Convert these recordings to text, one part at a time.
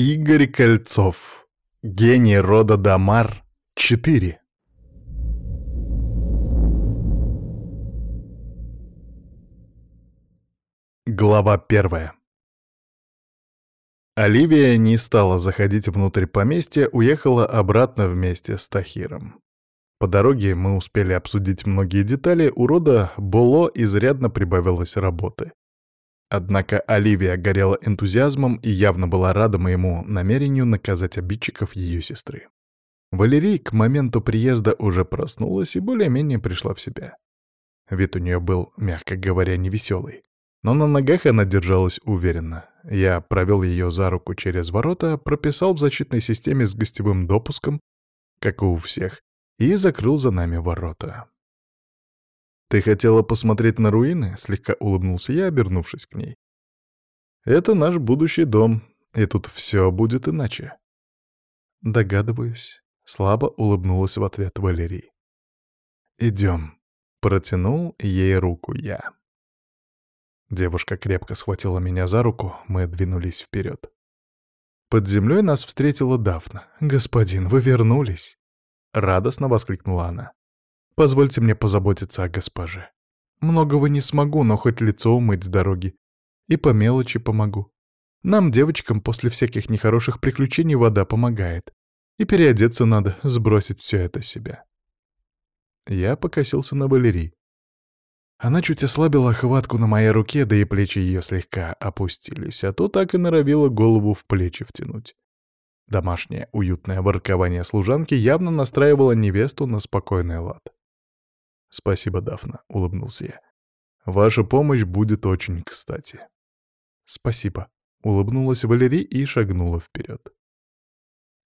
Игорь Кольцов. Гений рода Дамар 4. Глава первая. Оливия не стала заходить внутрь поместья, уехала обратно вместе с Тахиром. По дороге мы успели обсудить многие детали, у рода Боло изрядно прибавилось работы. Однако Оливия горела энтузиазмом и явно была рада моему намерению наказать обидчиков ее сестры. Валерий к моменту приезда уже проснулась и более-менее пришла в себя. Вид у нее был, мягко говоря, невеселый. Но на ногах она держалась уверенно. Я провел ее за руку через ворота, прописал в защитной системе с гостевым допуском, как и у всех, и закрыл за нами ворота. «Ты хотела посмотреть на руины?» — слегка улыбнулся я, обернувшись к ней. «Это наш будущий дом, и тут все будет иначе». «Догадываюсь», — слабо улыбнулась в ответ Валерий. «Идем», — протянул ей руку я. Девушка крепко схватила меня за руку, мы двинулись вперед. Под землей нас встретила Дафна. «Господин, вы вернулись!» — радостно воскликнула она. Позвольте мне позаботиться о госпоже. Многого не смогу, но хоть лицо умыть с дороги. И по мелочи помогу. Нам, девочкам, после всяких нехороших приключений вода помогает. И переодеться надо, сбросить все это себя. Я покосился на Валерий. Она чуть ослабила хватку на моей руке, да и плечи ее слегка опустились, а то так и норовила голову в плечи втянуть. Домашнее уютное воркование служанки явно настраивало невесту на спокойный лад. «Спасибо, Дафна», — улыбнулся я. «Ваша помощь будет очень кстати». «Спасибо», — улыбнулась Валерий и шагнула вперед.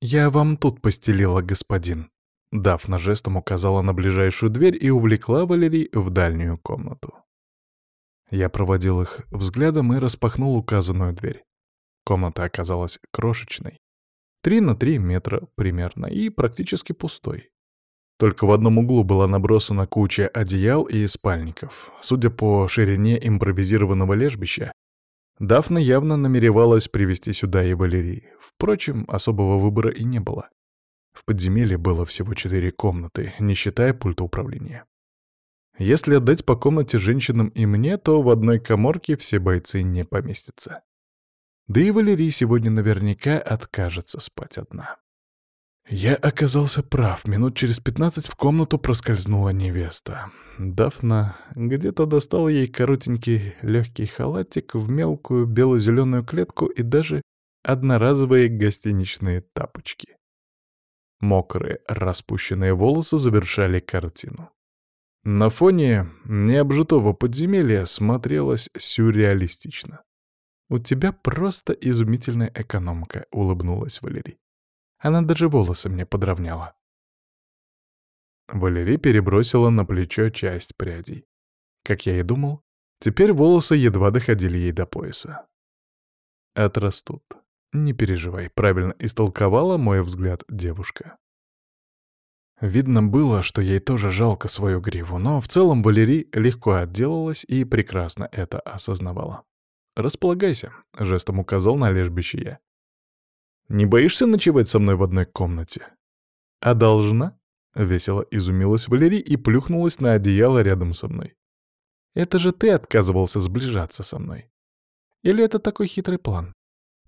«Я вам тут постелила, господин». Дафна жестом указала на ближайшую дверь и увлекла Валерий в дальнюю комнату. Я проводил их взглядом и распахнул указанную дверь. Комната оказалась крошечной. Три на три метра примерно и практически пустой. Только в одном углу была набросана куча одеял и спальников. Судя по ширине импровизированного лежбища, Дафна явно намеревалась привести сюда и Валерий. Впрочем, особого выбора и не было. В подземелье было всего четыре комнаты, не считая пульта управления. Если отдать по комнате женщинам и мне, то в одной коморке все бойцы не поместятся. Да и Валерий сегодня наверняка откажется спать одна. Я оказался прав. Минут через пятнадцать в комнату проскользнула невеста. Дафна где-то достала ей коротенький легкий халатик в мелкую бело-зеленую клетку и даже одноразовые гостиничные тапочки. Мокрые распущенные волосы завершали картину. На фоне необжитого подземелья смотрелось сюрреалистично. «У тебя просто изумительная экономка», — улыбнулась Валерий. Она даже волосы мне подровняла. Валерий перебросила на плечо часть прядей. Как я и думал, теперь волосы едва доходили ей до пояса. Отрастут. Не переживай, правильно истолковала мой взгляд девушка. Видно было, что ей тоже жалко свою гриву, но в целом Валерий легко отделалась и прекрасно это осознавала. «Располагайся», — жестом указал на лежбище я. Не боишься ночевать со мной в одной комнате?» «А должна?» — весело изумилась Валерий и плюхнулась на одеяло рядом со мной. «Это же ты отказывался сближаться со мной. Или это такой хитрый план?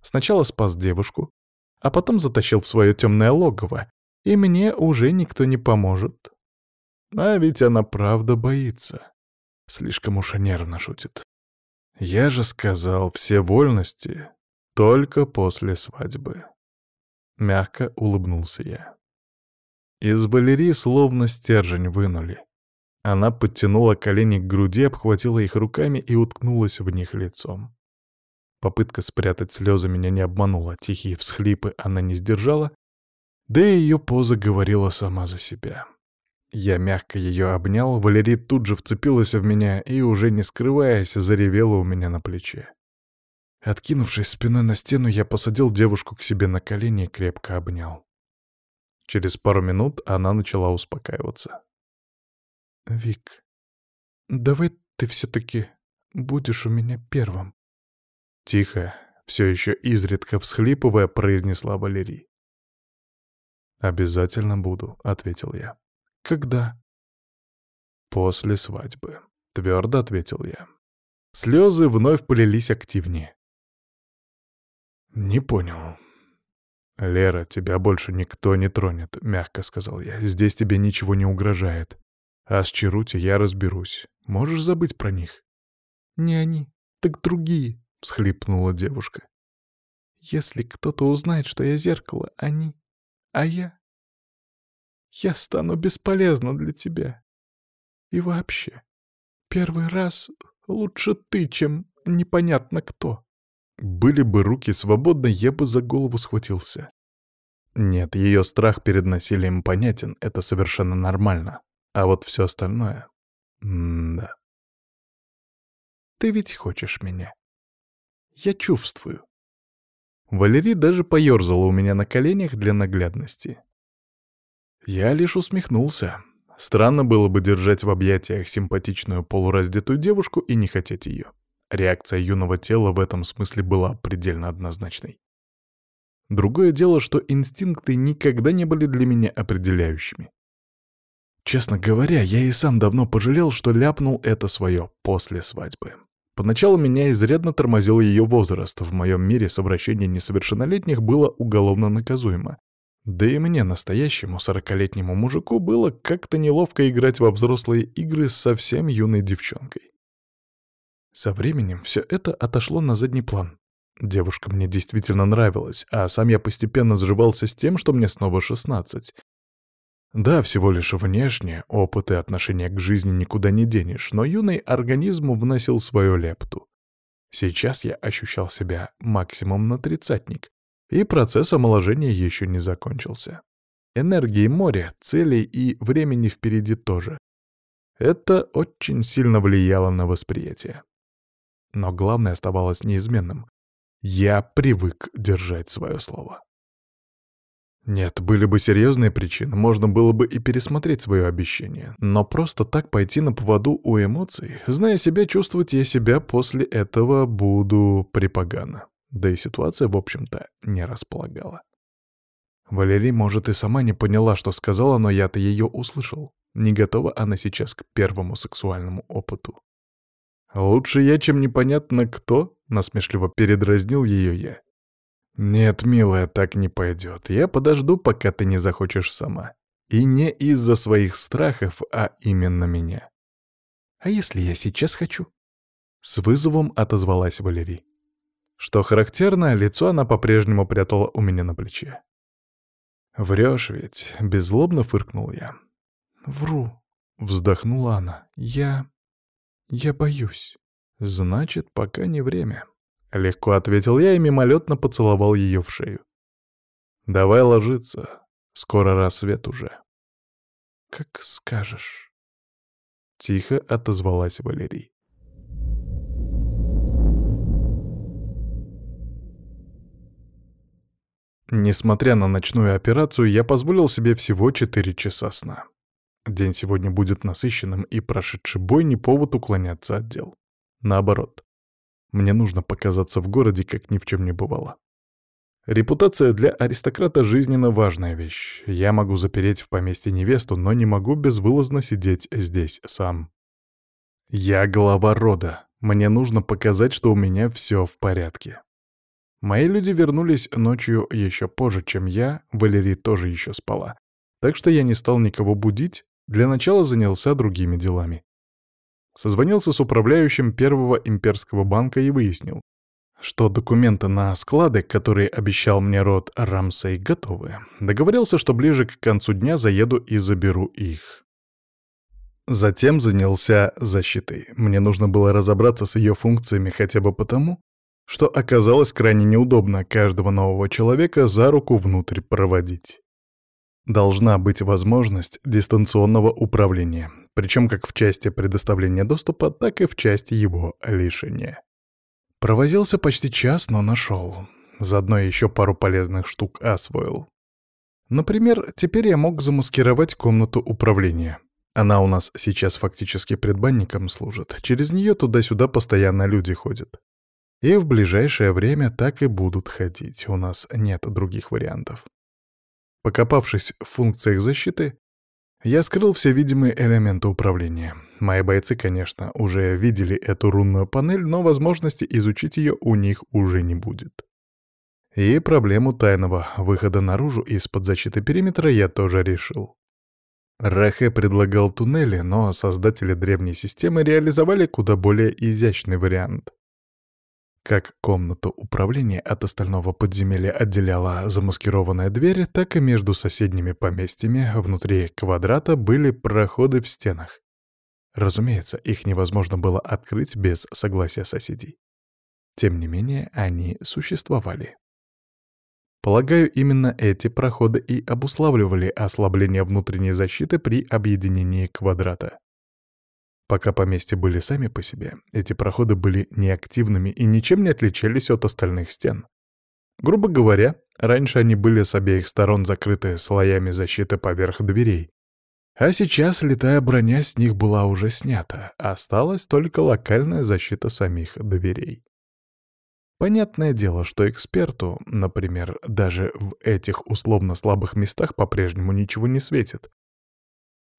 Сначала спас девушку, а потом затащил в свое темное логово, и мне уже никто не поможет. А ведь она правда боится. Слишком уж нервно шутит. Я же сказал, все вольности только после свадьбы. Мягко улыбнулся я. Из балерии словно стержень вынули. Она подтянула колени к груди, обхватила их руками и уткнулась в них лицом. Попытка спрятать слезы меня не обманула, тихие всхлипы она не сдержала, да и ее поза говорила сама за себя. Я мягко ее обнял, Валерий тут же вцепилась в меня и, уже не скрываясь, заревела у меня на плече. Откинувшись спиной на стену, я посадил девушку к себе на колени и крепко обнял. Через пару минут она начала успокаиваться. «Вик, давай ты все-таки будешь у меня первым». «Тихо, Все еще изредка всхлипывая, произнесла Валерий. «Обязательно буду», — ответил я. «Когда?» «После свадьбы», — твердо ответил я. Слезы вновь полились активнее. «Не понял». «Лера, тебя больше никто не тронет», — мягко сказал я. «Здесь тебе ничего не угрожает. А с Чарути я разберусь. Можешь забыть про них?» «Не они, так другие», — всхлипнула девушка. «Если кто-то узнает, что я зеркало, они... А я... Я стану бесполезна для тебя. И вообще, первый раз лучше ты, чем непонятно кто». Были бы руки свободны, я бы за голову схватился. Нет, ее страх перед насилием понятен, это совершенно нормально. А вот все остальное... М да. Ты ведь хочешь меня. Я чувствую. Валерий даже поёрзала у меня на коленях для наглядности. Я лишь усмехнулся. Странно было бы держать в объятиях симпатичную полураздетую девушку и не хотеть ее. Реакция юного тела в этом смысле была предельно однозначной. Другое дело, что инстинкты никогда не были для меня определяющими. Честно говоря, я и сам давно пожалел, что ляпнул это свое после свадьбы. Поначалу меня изрядно тормозил ее возраст, в моем мире совращение несовершеннолетних было уголовно наказуемо. Да и мне, настоящему сорокалетнему мужику, было как-то неловко играть во взрослые игры с совсем юной девчонкой. Со временем все это отошло на задний план. Девушка мне действительно нравилась, а сам я постепенно сживался с тем, что мне снова шестнадцать. Да, всего лишь внешне, опыт и отношение к жизни никуда не денешь, но юный организм вносил свою лепту. Сейчас я ощущал себя максимум на тридцатник, и процесс омоложения еще не закончился. Энергии море, целей и времени впереди тоже. Это очень сильно влияло на восприятие. Но главное оставалось неизменным. Я привык держать свое слово. Нет, были бы серьезные причины, можно было бы и пересмотреть свое обещание. Но просто так пойти на поводу у эмоций, зная себя, чувствовать я себя после этого буду припогано. Да и ситуация, в общем-то, не располагала. Валерий, может, и сама не поняла, что сказала, но я-то ее услышал. Не готова она сейчас к первому сексуальному опыту. «Лучше я, чем непонятно кто», — насмешливо передразнил ее я. «Нет, милая, так не пойдет. Я подожду, пока ты не захочешь сама. И не из-за своих страхов, а именно меня». «А если я сейчас хочу?» С вызовом отозвалась Валерий. Что характерно, лицо она по-прежнему прятала у меня на плече. «Врешь ведь», — беззлобно фыркнул я. «Вру», — вздохнула она. «Я... я боюсь». «Значит, пока не время». Легко ответил я и мимолетно поцеловал ее в шею. «Давай ложиться. Скоро рассвет уже». «Как скажешь». Тихо отозвалась Валерий. Несмотря на ночную операцию, я позволил себе всего 4 часа сна. День сегодня будет насыщенным, и прошедший бой не повод уклоняться от дел. Наоборот. Мне нужно показаться в городе, как ни в чем не бывало. Репутация для аристократа жизненно важная вещь. Я могу запереть в поместье невесту, но не могу безвылазно сидеть здесь сам. Я глава рода. Мне нужно показать, что у меня все в порядке. Мои люди вернулись ночью еще позже, чем я, Валерий тоже еще спала. Так что я не стал никого будить, для начала занялся другими делами. Созвонился с управляющим Первого имперского банка и выяснил, что документы на склады, которые обещал мне род Рамсей, готовы. Договорился, что ближе к концу дня заеду и заберу их. Затем занялся защитой. Мне нужно было разобраться с ее функциями хотя бы потому, что оказалось крайне неудобно каждого нового человека за руку внутрь проводить. Должна быть возможность дистанционного управления, причем как в части предоставления доступа, так и в части его лишения. Провозился почти час, но нашел. Заодно еще пару полезных штук освоил. Например, теперь я мог замаскировать комнату управления. Она у нас сейчас фактически предбанником служит. Через нее туда-сюда постоянно люди ходят. И в ближайшее время так и будут ходить, у нас нет других вариантов. Покопавшись в функциях защиты, я скрыл все видимые элементы управления. Мои бойцы, конечно, уже видели эту рунную панель, но возможности изучить ее у них уже не будет. И проблему тайного выхода наружу из-под защиты периметра я тоже решил. Рахе предлагал туннели, но создатели древней системы реализовали куда более изящный вариант. Как комнату управления от остального подземелья отделяла замаскированная дверь, так и между соседними поместьями внутри квадрата были проходы в стенах. Разумеется, их невозможно было открыть без согласия соседей. Тем не менее, они существовали. Полагаю, именно эти проходы и обуславливали ослабление внутренней защиты при объединении квадрата. Пока поместья были сами по себе, эти проходы были неактивными и ничем не отличались от остальных стен. Грубо говоря, раньше они были с обеих сторон закрыты слоями защиты поверх дверей. А сейчас летая броня с них была уже снята, осталась только локальная защита самих дверей. Понятное дело, что эксперту, например, даже в этих условно слабых местах по-прежнему ничего не светит.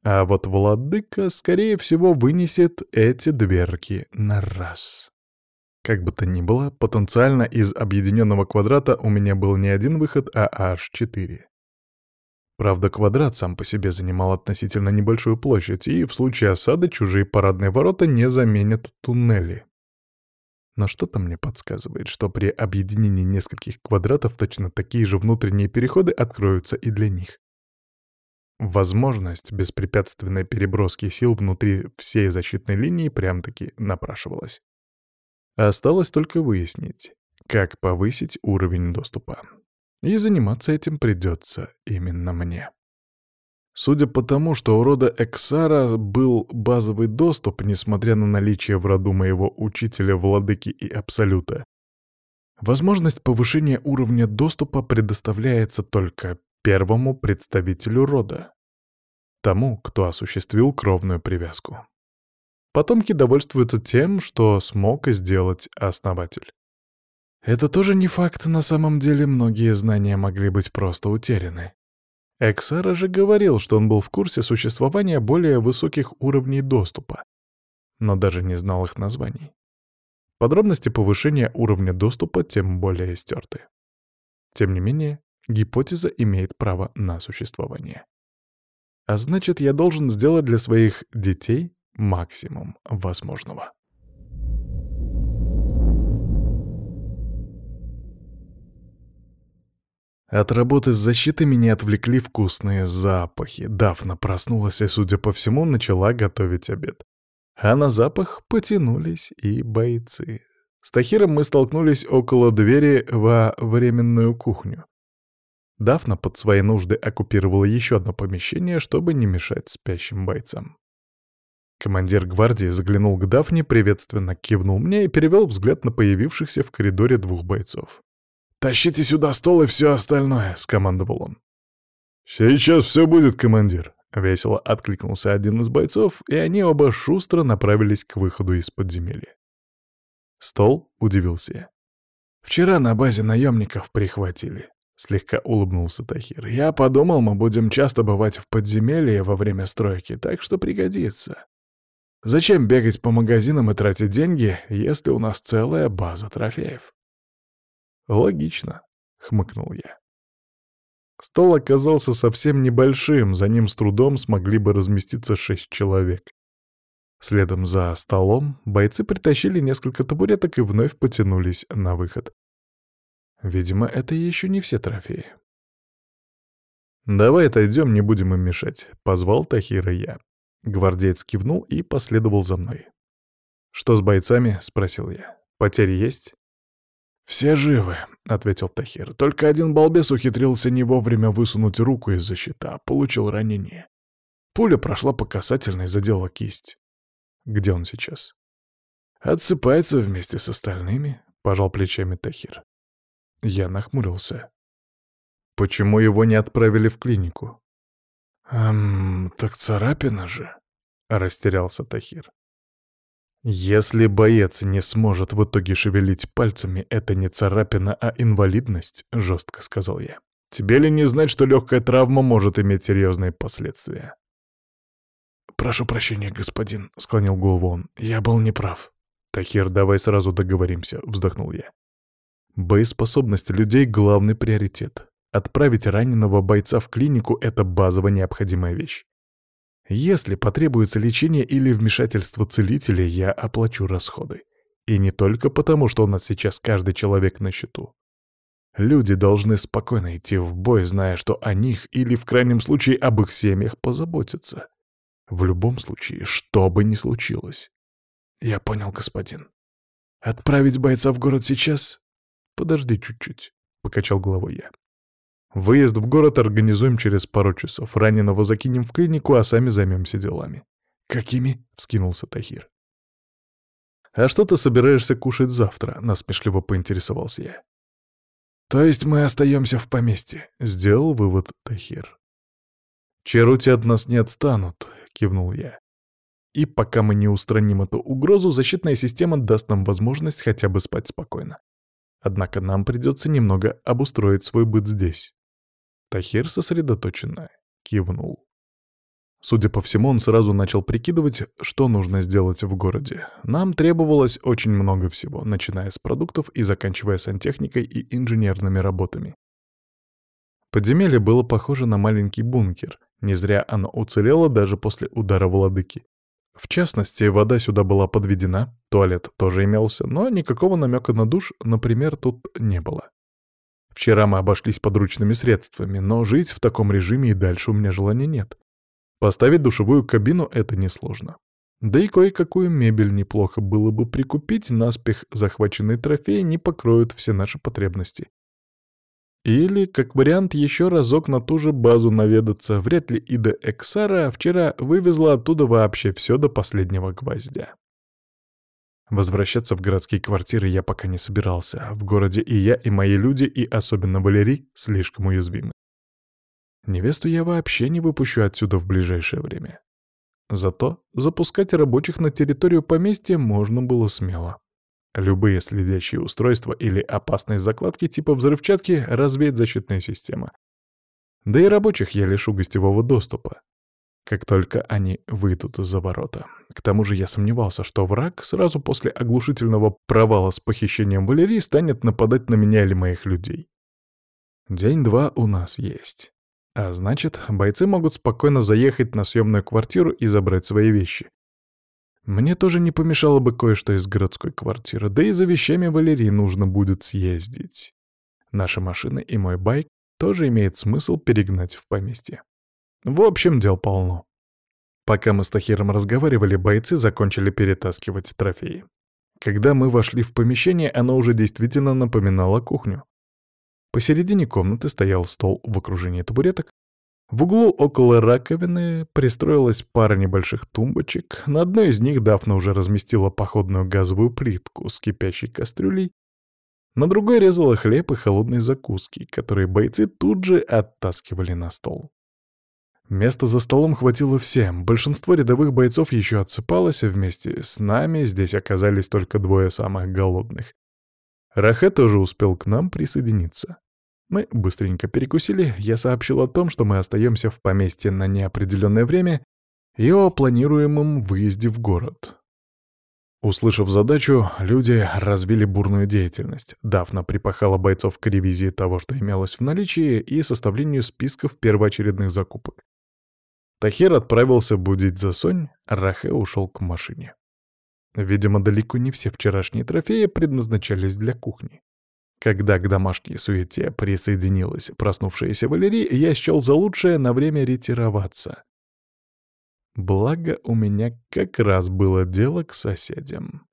А вот владыка, скорее всего, вынесет эти дверки на раз. Как бы то ни было, потенциально из объединенного квадрата у меня был не один выход, а аж четыре. Правда, квадрат сам по себе занимал относительно небольшую площадь, и в случае осады чужие парадные ворота не заменят туннели. Но что-то мне подсказывает, что при объединении нескольких квадратов точно такие же внутренние переходы откроются и для них. Возможность беспрепятственной переброски сил внутри всей защитной линии прям-таки напрашивалась. Осталось только выяснить, как повысить уровень доступа. И заниматься этим придется именно мне. Судя по тому, что у рода Эксара был базовый доступ, несмотря на наличие в роду моего учителя, владыки и абсолюта, возможность повышения уровня доступа предоставляется только первому представителю рода, тому, кто осуществил кровную привязку. Потомки довольствуются тем, что смог сделать основатель. Это тоже не факт, на самом деле многие знания могли быть просто утеряны. Эксара же говорил, что он был в курсе существования более высоких уровней доступа, но даже не знал их названий. Подробности повышения уровня доступа тем более стерты. Тем не менее, гипотеза имеет право на существование. А значит, я должен сделать для своих детей максимум возможного. От работы с защитой меня отвлекли вкусные запахи. Дафна проснулась и, судя по всему, начала готовить обед. А на запах потянулись и бойцы. С Тахиром мы столкнулись около двери во временную кухню. Дафна под свои нужды оккупировала еще одно помещение, чтобы не мешать спящим бойцам. Командир гвардии заглянул к Дафне, приветственно кивнул мне и перевел взгляд на появившихся в коридоре двух бойцов. «Тащите сюда стол и все остальное», — скомандовал он. «Сейчас все будет, командир», — весело откликнулся один из бойцов, и они оба шустро направились к выходу из подземелья. «Стол?» — удивился я. «Вчера на базе наемников прихватили. — слегка улыбнулся Тахир. «Я подумал, мы будем часто бывать в подземелье во время стройки, так что пригодится. Зачем бегать по магазинам и тратить деньги, если у нас целая база трофеев?» «Логично», — хмыкнул я. Стол оказался совсем небольшим, за ним с трудом смогли бы разместиться шесть человек. Следом за столом бойцы притащили несколько табуреток и вновь потянулись на выход. Видимо, это еще не все трофеи. «Давай отойдем, не будем им мешать», — позвал Тахира я. Гвардеец кивнул и последовал за мной. «Что с бойцами?» — спросил я. «Потери есть?» «Все живы», — ответил Тахир. «Только один балбес ухитрился не вовремя высунуть руку из-за щита, получил ранение. Пуля прошла по касательной, задела кисть». «Где он сейчас?» «Отсыпается вместе с остальными», — пожал плечами Тахир. Я нахмурился. Почему его не отправили в клинику? «Эм, так царапина же», — растерялся Тахир. Если боец не сможет в итоге шевелить пальцами, это не царапина, а инвалидность, жестко сказал я. Тебе ли не знать, что легкая травма может иметь серьезные последствия? «Прошу прощения, господин», — склонил голову он. «Я был неправ». «Тахир, давай сразу договоримся», — вздохнул я. «Боеспособность людей — главный приоритет. Отправить раненого бойца в клинику — это базово необходимая вещь. Если потребуется лечение или вмешательство целителя, я оплачу расходы. И не только потому, что у нас сейчас каждый человек на счету. Люди должны спокойно идти в бой, зная, что о них или, в крайнем случае, об их семьях позаботятся. В любом случае, что бы ни случилось. Я понял, господин. Отправить бойца в город сейчас? Подожди чуть-чуть, — покачал головой я. Выезд в город организуем через пару часов. Раненого закинем в клинику, а сами займемся делами. «Какими?» — вскинулся Тахир. «А что ты собираешься кушать завтра?» — насмешливо поинтересовался я. «То есть мы остаемся в поместье?» — сделал вывод Тахир. «Черути от нас не отстанут», — кивнул я. «И пока мы не устраним эту угрозу, защитная система даст нам возможность хотя бы спать спокойно. Однако нам придется немного обустроить свой быт здесь». Тахир сосредоточенно кивнул. Судя по всему, он сразу начал прикидывать, что нужно сделать в городе. Нам требовалось очень много всего, начиная с продуктов и заканчивая сантехникой и инженерными работами. Подземелье было похоже на маленький бункер. Не зря оно уцелело даже после удара владыки. В частности, вода сюда была подведена, туалет тоже имелся, но никакого намека на душ, например, тут не было. Вчера мы обошлись подручными средствами, но жить в таком режиме и дальше у меня желания нет. Поставить душевую кабину — это несложно. Да и кое-какую мебель неплохо было бы прикупить, наспех захваченные трофеи не покроют все наши потребности. Или, как вариант, еще разок на ту же базу наведаться. Вряд ли Ида Эксара вчера вывезла оттуда вообще все до последнего гвоздя. Возвращаться в городские квартиры я пока не собирался. В городе и я, и мои люди, и особенно Валерий, слишком уязвимы. Невесту я вообще не выпущу отсюда в ближайшее время. Зато запускать рабочих на территорию поместья можно было смело. Любые следящие устройства или опасные закладки типа взрывчатки развеет защитная система. Да и рабочих я лишу гостевого доступа как только они выйдут за ворота. К тому же я сомневался, что враг сразу после оглушительного провала с похищением Валерии станет нападать на меня или моих людей. День-два у нас есть. А значит, бойцы могут спокойно заехать на съемную квартиру и забрать свои вещи. Мне тоже не помешало бы кое-что из городской квартиры, да и за вещами Валерии нужно будет съездить. Наши машины и мой байк тоже имеет смысл перегнать в поместье. В общем, дел полно. Пока мы с Тахиром разговаривали, бойцы закончили перетаскивать трофеи. Когда мы вошли в помещение, оно уже действительно напоминало кухню. Посередине комнаты стоял стол в окружении табуреток. В углу около раковины пристроилась пара небольших тумбочек. На одной из них Дафна уже разместила походную газовую плитку с кипящей кастрюлей. На другой резала хлеб и холодные закуски, которые бойцы тут же оттаскивали на стол. Места за столом хватило всем, большинство рядовых бойцов еще отсыпалось, а вместе с нами здесь оказались только двое самых голодных. Рахе тоже успел к нам присоединиться. Мы быстренько перекусили, я сообщил о том, что мы остаемся в поместье на неопределенное время и о планируемом выезде в город. Услышав задачу, люди развили бурную деятельность. Дафна припахала бойцов к ревизии того, что имелось в наличии, и составлению списков первоочередных закупок. Тахир отправился будить за Сонь, а Рахе ушел к машине. Видимо, далеко не все вчерашние трофеи предназначались для кухни. Когда к домашней суете присоединилась проснувшаяся Валерия, я счел за лучшее на время ретироваться. Благо, у меня как раз было дело к соседям.